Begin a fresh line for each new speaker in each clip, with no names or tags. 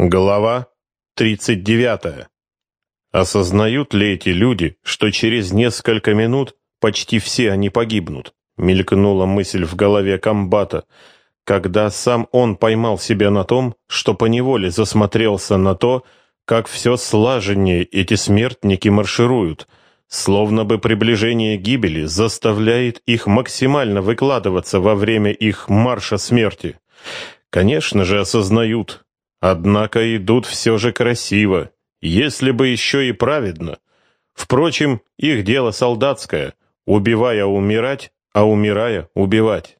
Глава 39. Осознают ли эти люди, что через несколько минут почти все они погибнут? Мелькнула мысль в голове комбата, когда сам он поймал себя на том, что поневоле засмотрелся на то, как все слаженнее эти смертники маршируют, словно бы приближение гибели заставляет их максимально выкладываться во время их марша смерти. Конечно же, осознают, Однако идут все же красиво, если бы еще и праведно. Впрочем, их дело солдатское, убивая умирать, а умирая убивать.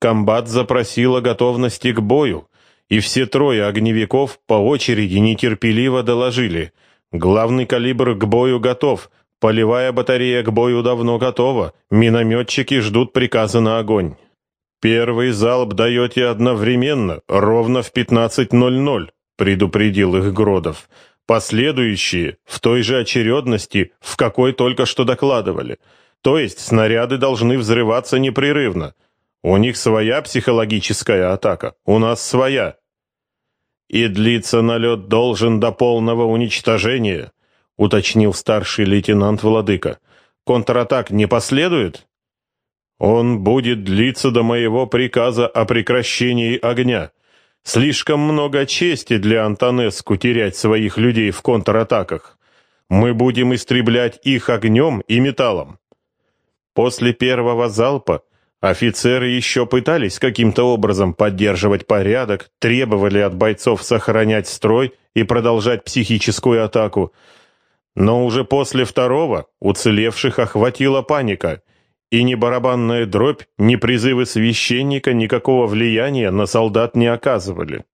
Комбат запросила готовности к бою, и все трое огневиков по очереди нетерпеливо доложили. Главный калибр к бою готов, полевая батарея к бою давно готова, минометчики ждут приказа на огонь. «Первый залп даете одновременно, ровно в 15.00», — предупредил их Гродов. «Последующие в той же очередности, в какой только что докладывали. То есть снаряды должны взрываться непрерывно. У них своя психологическая атака, у нас своя. И длиться налет должен до полного уничтожения», — уточнил старший лейтенант Владыка. «Контратак не последует?» Он будет длиться до моего приказа о прекращении огня. Слишком много чести для Антонеску терять своих людей в контратаках. Мы будем истреблять их огнем и металлом. После первого залпа офицеры еще пытались каким-то образом поддерживать порядок, требовали от бойцов сохранять строй и продолжать психическую атаку. Но уже после второго уцелевших охватила паника, и ни барабанная дробь, ни призывы священника никакого влияния на солдат не оказывали.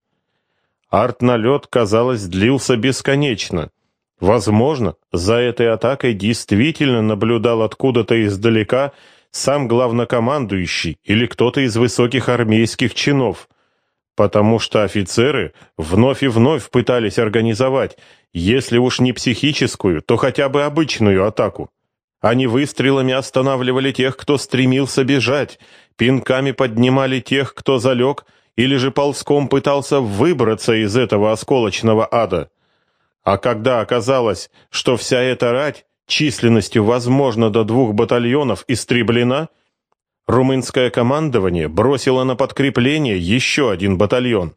Арт-налет, казалось, длился бесконечно. Возможно, за этой атакой действительно наблюдал откуда-то издалека сам главнокомандующий или кто-то из высоких армейских чинов, потому что офицеры вновь и вновь пытались организовать, если уж не психическую, то хотя бы обычную атаку. Они выстрелами останавливали тех, кто стремился бежать, пинками поднимали тех, кто залег, или же ползком пытался выбраться из этого осколочного ада. А когда оказалось, что вся эта рать численностью, возможно, до двух батальонов истреблена, румынское командование бросило на подкрепление еще один батальон.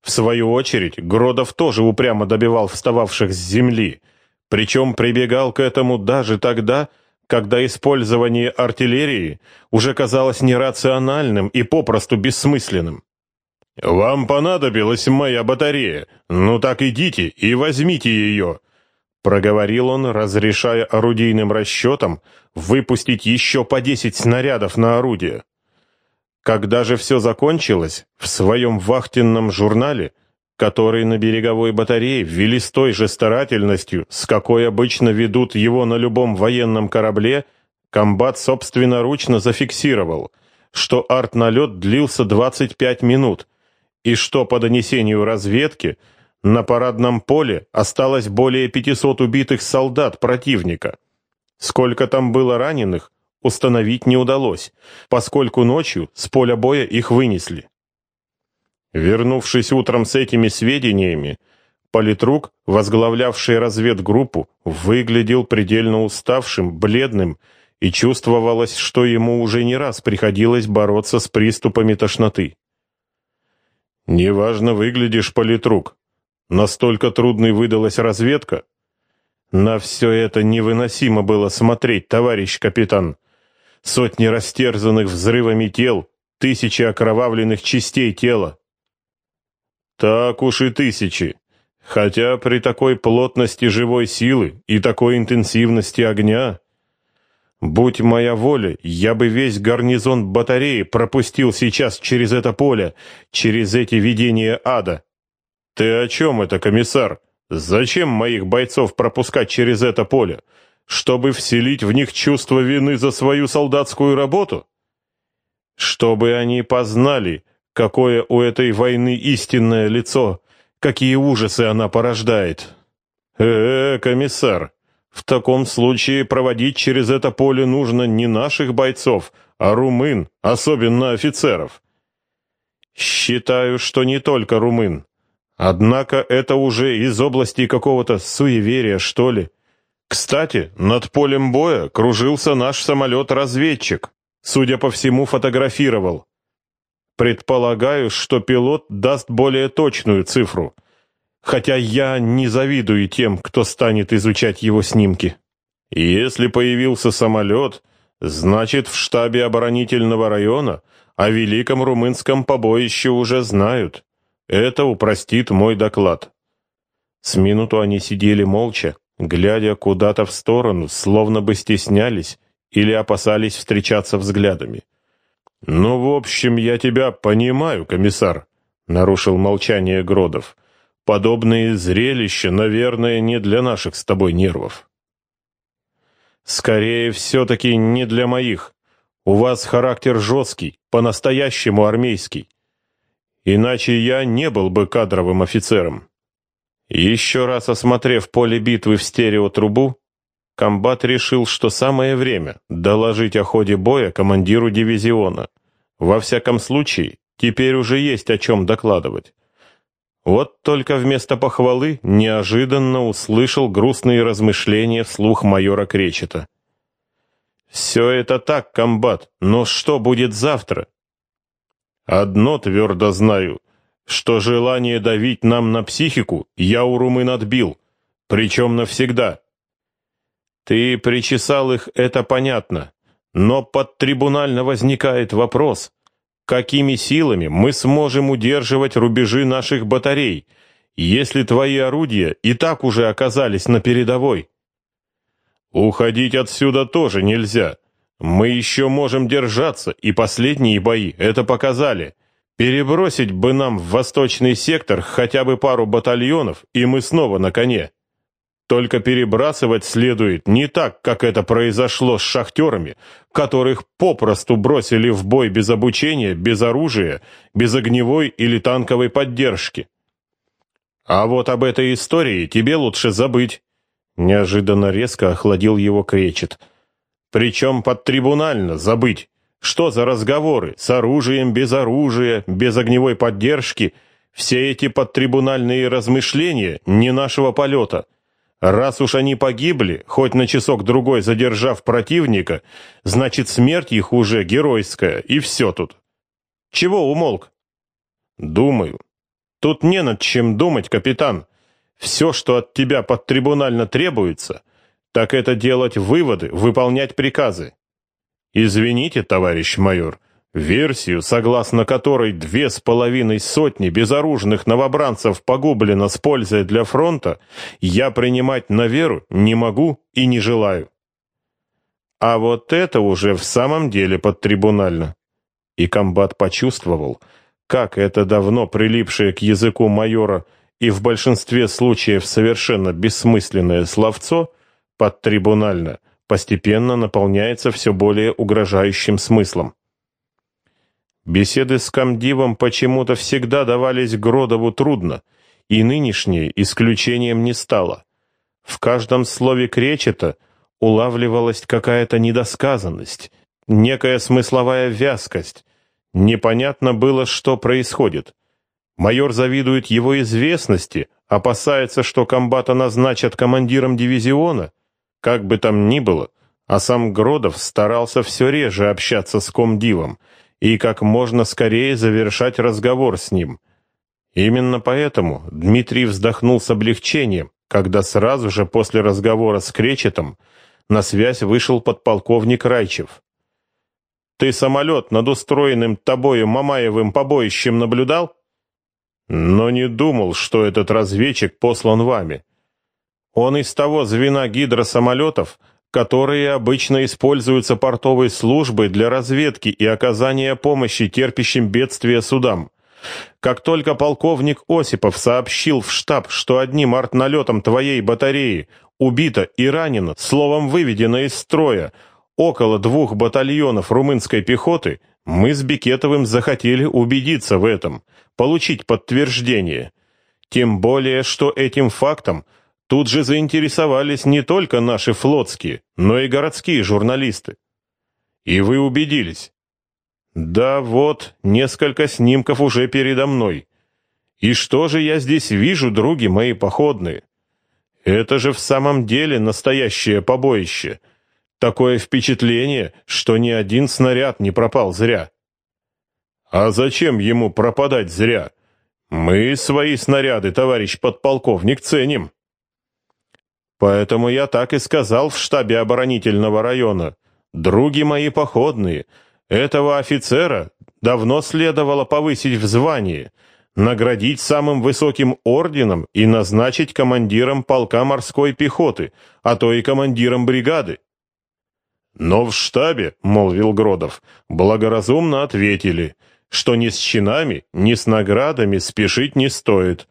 В свою очередь, Гродов тоже упрямо добивал встававших с земли – причем прибегал к этому даже тогда, когда использование артиллерии уже казалось нерациональным и попросту бессмысленным. «Вам понадобилась моя батарея. Ну так идите и возьмите ее», — проговорил он, разрешая орудийным расчетам выпустить еще по десять снарядов на орудие. Когда же все закончилось, в своем вахтенном журнале — который на береговой батарее ввели с той же старательностью, с какой обычно ведут его на любом военном корабле, комбат собственноручно зафиксировал, что арт-налет длился 25 минут, и что по донесению разведки на парадном поле осталось более 500 убитых солдат противника. Сколько там было раненых, установить не удалось, поскольку ночью с поля боя их вынесли. Вернувшись утром с этими сведениями, политрук, возглавлявший разведгруппу, выглядел предельно уставшим, бледным, и чувствовалось, что ему уже не раз приходилось бороться с приступами тошноты. «Неважно выглядишь, политрук. Настолько трудной выдалась разведка. На все это невыносимо было смотреть, товарищ капитан. Сотни растерзанных взрывами тел, тысячи окровавленных частей тела. Так уж и тысячи. Хотя при такой плотности живой силы и такой интенсивности огня... Будь моя воля, я бы весь гарнизон батареи пропустил сейчас через это поле, через эти видения ада. Ты о чем это, комиссар? Зачем моих бойцов пропускать через это поле? Чтобы вселить в них чувство вины за свою солдатскую работу? Чтобы они познали, Какое у этой войны истинное лицо, какие ужасы она порождает. Э, -э комиссар, в таком случае проводить через это поле нужно не наших бойцов, а румын, особенно офицеров. Считаю, что не только румын. Однако это уже из области какого-то суеверия, что ли. Кстати, над полем боя кружился наш самолет-разведчик. Судя по всему, фотографировал. Предполагаю, что пилот даст более точную цифру. Хотя я не завидую тем, кто станет изучать его снимки. Если появился самолет, значит, в штабе оборонительного района о великом румынском побоище уже знают. Это упростит мой доклад. С минуту они сидели молча, глядя куда-то в сторону, словно бы стеснялись или опасались встречаться взглядами. «Ну, в общем, я тебя понимаю, комиссар», — нарушил молчание Гродов. «Подобные зрелища, наверное, не для наших с тобой нервов». «Скорее, все-таки не для моих. У вас характер жесткий, по-настоящему армейский. Иначе я не был бы кадровым офицером». Еще раз осмотрев поле битвы в стереотрубу, комбат решил, что самое время доложить о ходе боя командиру дивизиона. Во всяком случае, теперь уже есть о чем докладывать. Вот только вместо похвалы неожиданно услышал грустные размышления вслух майора Кречета. «Все это так, комбат, но что будет завтра?» «Одно твердо знаю что желание давить нам на психику я у румын отбил, причем навсегда. Ты причесал их, это понятно, но под трибунально возникает вопрос, какими силами мы сможем удерживать рубежи наших батарей, если твои орудия и так уже оказались на передовой? Уходить отсюда тоже нельзя. Мы еще можем держаться, и последние бои это показали. Перебросить бы нам в восточный сектор хотя бы пару батальонов, и мы снова на коне. Только перебрасывать следует не так, как это произошло с шахтерами, которых попросту бросили в бой без обучения, без оружия, без огневой или танковой поддержки. А вот об этой истории тебе лучше забыть. Неожиданно резко охладил его кречет. Причем подтрибунально забыть. Что за разговоры? С оружием, без оружия, без огневой поддержки? Все эти подтрибунальные размышления не нашего полета. Раз уж они погибли, хоть на часок-другой задержав противника, значит смерть их уже геройская, и все тут. Чего умолк? Думаю. Тут не над чем думать, капитан. Все, что от тебя подтрибунально требуется, так это делать выводы, выполнять приказы. Извините, товарищ майор, версию, согласно которой две с половиной сотни безоружных новобранцев погублено с пользой для фронта, я принимать на веру не могу и не желаю. А вот это уже в самом деле подтрибунально. И комбат почувствовал, как это давно прилипшее к языку майора и в большинстве случаев совершенно бессмысленное словцо подтрибунально – постепенно наполняется все более угрожающим смыслом. Беседы с комдивом почему-то всегда давались Гродову трудно, и нынешнее исключением не стало. В каждом слове кречета улавливалась какая-то недосказанность, некая смысловая вязкость. Непонятно было, что происходит. Майор завидует его известности, опасается, что комбата назначат командиром дивизиона — как бы там ни было, а сам Гродов старался все реже общаться с комдивом и как можно скорее завершать разговор с ним. Именно поэтому Дмитрий вздохнул с облегчением, когда сразу же после разговора с Кречетом на связь вышел подполковник Райчев. «Ты самолет над устроенным тобою Мамаевым побоищем наблюдал?» «Но не думал, что этот разведчик послан вами. Он из того звена гидросамолетов, которые обычно используются портовой службой для разведки и оказания помощи терпящим бедствия судам. Как только полковник Осипов сообщил в штаб, что одним артналетом твоей батареи убито и ранено, словом выведено из строя, около двух батальонов румынской пехоты, мы с Бекетовым захотели убедиться в этом, получить подтверждение. Тем более, что этим фактом – Тут же заинтересовались не только наши флотские, но и городские журналисты. И вы убедились. Да вот, несколько снимков уже передо мной. И что же я здесь вижу, други мои походные? Это же в самом деле настоящее побоище. Такое впечатление, что ни один снаряд не пропал зря. А зачем ему пропадать зря? Мы свои снаряды, товарищ подполковник, ценим. Поэтому я так и сказал в штабе оборонительного района. Други мои походные, этого офицера давно следовало повысить в звании, наградить самым высоким орденом и назначить командиром полка морской пехоты, а то и командиром бригады. Но в штабе, молвил Гродов, благоразумно ответили, что ни с чинами, ни с наградами спешить не стоит,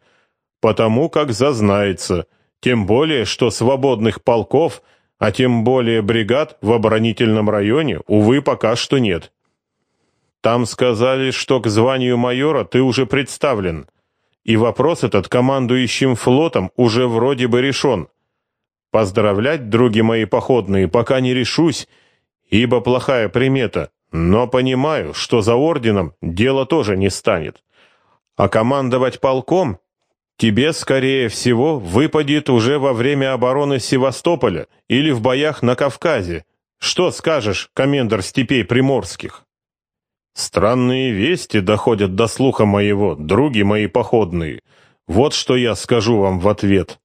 потому как зазнается, тем более, что свободных полков, а тем более бригад в оборонительном районе, увы, пока что нет. Там сказали, что к званию майора ты уже представлен, и вопрос этот командующим флотом уже вроде бы решен. Поздравлять, други мои походные, пока не решусь, ибо плохая примета, но понимаю, что за орденом дело тоже не станет. А командовать полком тебе, скорее всего, выпадет уже во время обороны Севастополя или в боях на Кавказе. Что скажешь, комендор степей приморских? Странные вести доходят до слуха моего, други мои походные. Вот что я скажу вам в ответ.